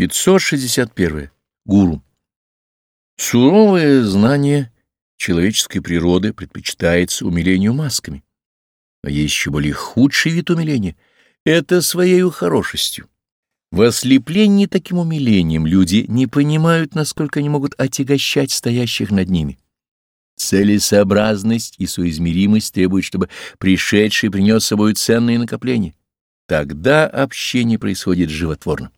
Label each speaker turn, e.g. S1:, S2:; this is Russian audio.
S1: 561. Гуру. Суровое знание человеческой природы предпочитается умилению масками. А есть еще более худший вид умиления — это своей хорошестью. В ослеплении таким умилением люди не понимают, насколько они могут отягощать стоящих над ними. Целесообразность и соизмеримость требуют, чтобы пришедший принес с собой ценные накопления. Тогда общение происходит животворно.